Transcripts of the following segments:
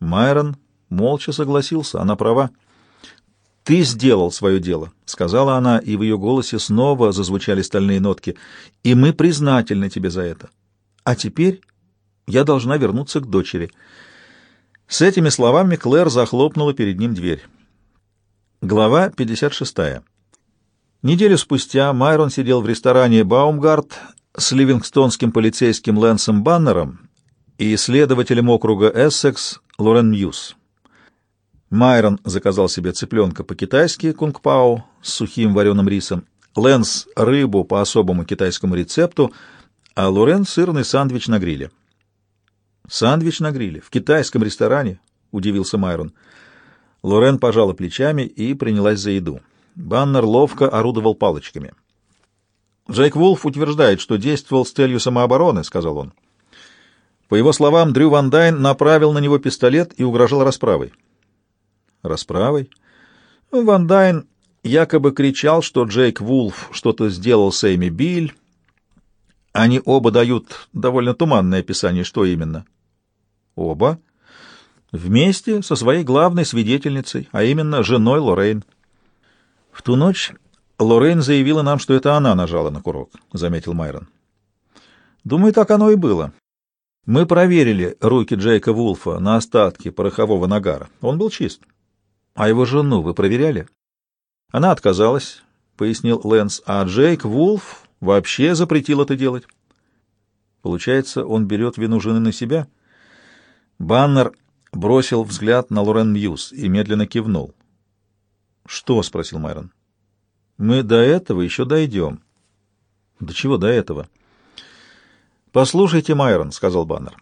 Майрон молча согласился, она права. «Ты сделал свое дело», — сказала она, и в ее голосе снова зазвучали стальные нотки. «И мы признательны тебе за это. А теперь я должна вернуться к дочери». С этими словами Клэр захлопнула перед ним дверь. Глава 56. Неделю спустя Майрон сидел в ресторане «Баумгард» с ливингстонским полицейским Лэнсом Баннером и следователем округа Эссекс Лорен Мьюз. Майрон заказал себе цыпленка по-китайски кунг-пау с сухим вареным рисом, Лэнс — рыбу по особому китайскому рецепту, а Лорен — сырный сандвич на гриле. «Сандвич на гриле? В китайском ресторане?» — удивился Майрон. Лорен пожала плечами и принялась за еду. Баннер ловко орудовал палочками. «Джейк Вулф утверждает, что действовал с целью самообороны», — сказал он. По его словам, Дрю Ван Дайн направил на него пистолет и угрожал расправой. Расправой? Ну, Ван Дайн якобы кричал, что Джейк Вулф что-то сделал с Эми Биль. Они оба дают довольно туманное описание, что именно. Оба? Вместе со своей главной свидетельницей, а именно женой Лоррейн. В ту ночь Лоррейн заявила нам, что это она нажала на курок, — заметил Майрон. Думаю, так оно и было. Мы проверили руки Джейка Вулфа на остатки порохового нагара. Он был чист. А его жену вы проверяли? Она отказалась, — пояснил Лэнс, — а Джейк Вулф вообще запретил это делать. Получается, он берет вину жены на себя? Баннер бросил взгляд на Лорен Мьюз и медленно кивнул. «Что?» — спросил Майрон. «Мы до этого еще дойдем». «До чего до этого?» «Послушайте, Майрон», — сказал Баннер.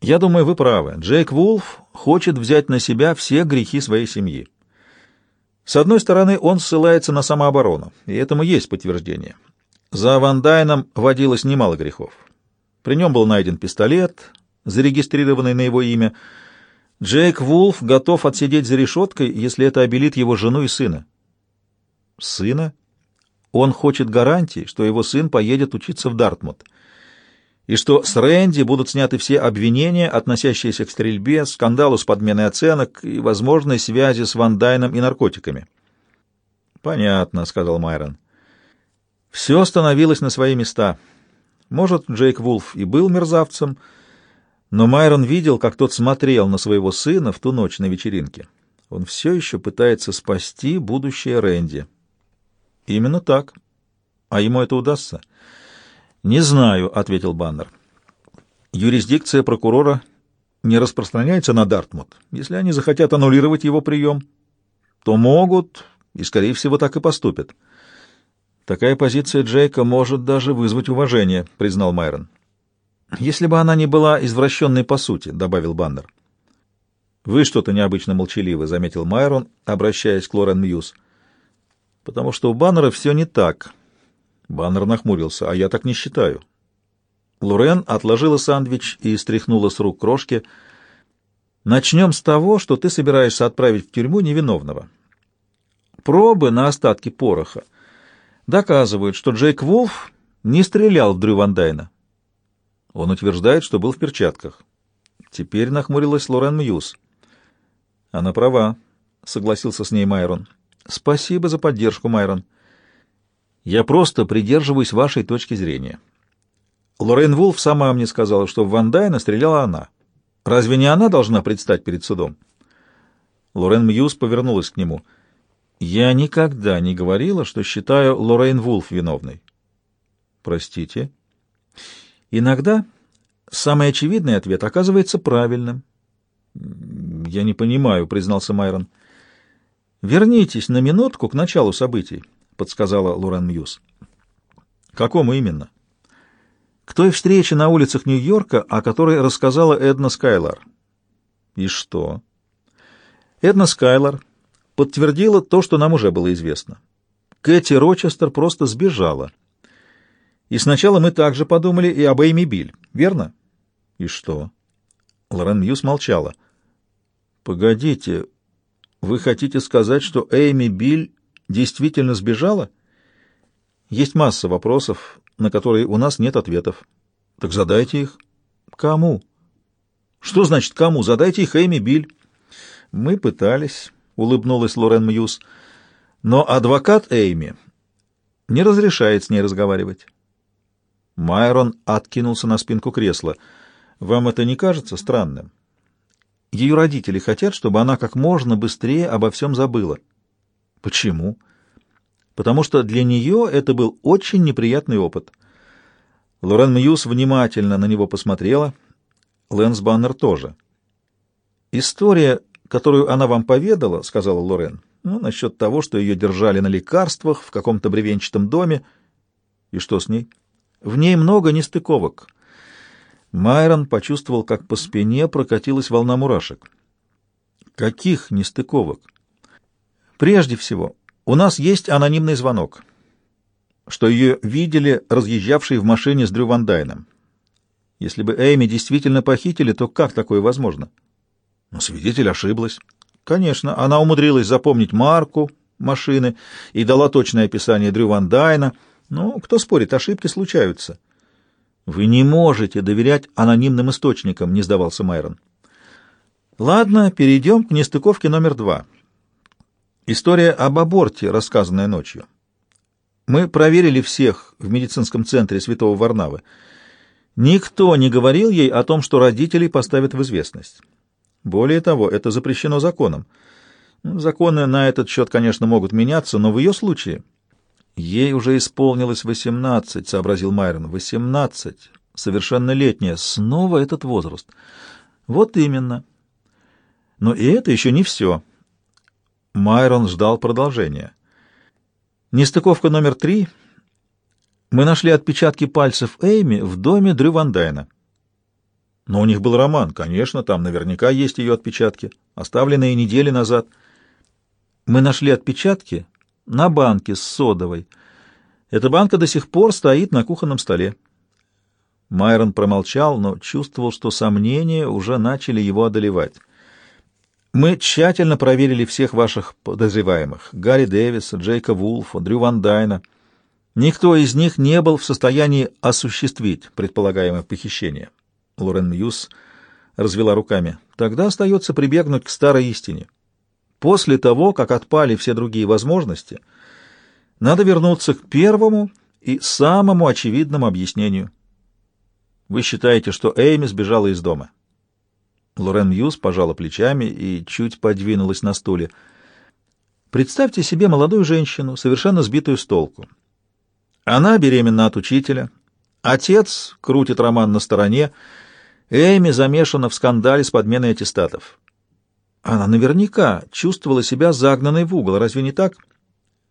«Я думаю, вы правы. Джейк Вулф хочет взять на себя все грехи своей семьи. С одной стороны, он ссылается на самооборону, и этому есть подтверждение. За Ван Дайном водилось немало грехов. При нем был найден пистолет, зарегистрированный на его имя. Джейк Вулф готов отсидеть за решеткой, если это обелит его жену и сына. Сына? Он хочет гарантии, что его сын поедет учиться в Дартмут, и что с Рэнди будут сняты все обвинения, относящиеся к стрельбе, скандалу с подменой оценок и возможной связи с Ван Дайном и наркотиками. «Понятно», — сказал Майрон. Все становилось на свои места. Может, Джейк Вулф и был мерзавцем, — но Майрон видел, как тот смотрел на своего сына в ту ночь на вечеринке. Он все еще пытается спасти будущее Рэнди. Именно так. А ему это удастся? Не знаю, ответил Баннер. Юрисдикция прокурора не распространяется на Дартмут. Если они захотят аннулировать его прием, то могут и, скорее всего, так и поступят. Такая позиция Джейка может даже вызвать уважение, признал Майрон. «Если бы она не была извращенной по сути», — добавил Баннер. «Вы что-то необычно молчаливы», — заметил Майрон, обращаясь к Лорен Мьюз. «Потому что у Баннера все не так». Баннер нахмурился. «А я так не считаю». Лорен отложила сандвич и стряхнула с рук крошки. «Начнем с того, что ты собираешься отправить в тюрьму невиновного. Пробы на остатки пороха доказывают, что Джейк Вулф не стрелял в Дрю Ван Дайна. Он утверждает, что был в перчатках. Теперь нахмурилась Лорен Мьюз. Она права, согласился с ней Майрон. Спасибо за поддержку, Майрон. Я просто придерживаюсь вашей точки зрения. Лорен Вулф сама мне сказала, что в Ван Дайна стреляла она. Разве не она должна предстать перед судом? Лорен Мьюз повернулась к нему. Я никогда не говорила, что считаю Лорен Вулф виновной. Простите. Иногда самый очевидный ответ оказывается правильным. «Я не понимаю», — признался Майрон. «Вернитесь на минутку к началу событий», — подсказала Лорен Мьюз. «Какому именно?» «К той встрече на улицах Нью-Йорка, о которой рассказала Эдна Скайлар». «И что?» Эдна Скайлар подтвердила то, что нам уже было известно. Кэти Рочестер просто сбежала. И сначала мы также подумали и об Эйми Биль, верно? И что? Лорен Мьюз молчала. Погодите, вы хотите сказать, что Эйми Биль действительно сбежала? Есть масса вопросов, на которые у нас нет ответов. Так задайте их. Кому? Что значит кому? Задайте их Эми Биль. Мы пытались, улыбнулась Лорен Мьюз. Но адвокат Эйми не разрешает с ней разговаривать. Майрон откинулся на спинку кресла. Вам это не кажется странным? Ее родители хотят, чтобы она как можно быстрее обо всем забыла. Почему? Потому что для нее это был очень неприятный опыт. Лорен Мьюз внимательно на него посмотрела. Лэнс Баннер тоже. «История, которую она вам поведала, — сказала Лорен, — ну, насчет того, что ее держали на лекарствах в каком-то бревенчатом доме. И что с ней? В ней много нестыковок. Майрон почувствовал, как по спине прокатилась волна мурашек. Каких нестыковок? Прежде всего, у нас есть анонимный звонок, что ее видели разъезжавшей в машине с Дрю Ван Дайном. Если бы Эйми действительно похитили, то как такое возможно? Но свидетель ошиблась. Конечно, она умудрилась запомнить марку машины и дала точное описание Дрю Ван Дайна. Ну, кто спорит, ошибки случаются. Вы не можете доверять анонимным источникам, не сдавался Майрон. Ладно, перейдем к нестыковке номер два. История об аборте, рассказанная ночью. Мы проверили всех в медицинском центре Святого Варнавы. Никто не говорил ей о том, что родителей поставят в известность. Более того, это запрещено законом. Законы на этот счет, конечно, могут меняться, но в ее случае... Ей уже исполнилось восемнадцать, сообразил Майрон. Восемнадцать. Совершеннолетняя. Снова этот возраст. Вот именно. Но и это еще не все. Майрон ждал продолжения. Нестыковка номер три. Мы нашли отпечатки пальцев Эйми в доме Дрю Ван Дайна. Но у них был роман, конечно, там наверняка есть ее отпечатки, оставленные недели назад. Мы нашли отпечатки на банке с содовой. Эта банка до сих пор стоит на кухонном столе. Майрон промолчал, но чувствовал, что сомнения уже начали его одолевать. Мы тщательно проверили всех ваших подозреваемых — Гарри Дэвиса, Джейка Вулфа, Дрю Ван Дайна. Никто из них не был в состоянии осуществить предполагаемое похищение. Лорен Мьюз развела руками. Тогда остается прибегнуть к старой истине. После того, как отпали все другие возможности, надо вернуться к первому и самому очевидному объяснению. Вы считаете, что Эйми сбежала из дома? Лорен Мьюз пожала плечами и чуть подвинулась на стуле. Представьте себе молодую женщину, совершенно сбитую с толку. Она беременна от учителя, отец крутит роман на стороне, Эми замешана в скандале с подменой аттестатов. Она наверняка чувствовала себя загнанной в угол, разве не так? —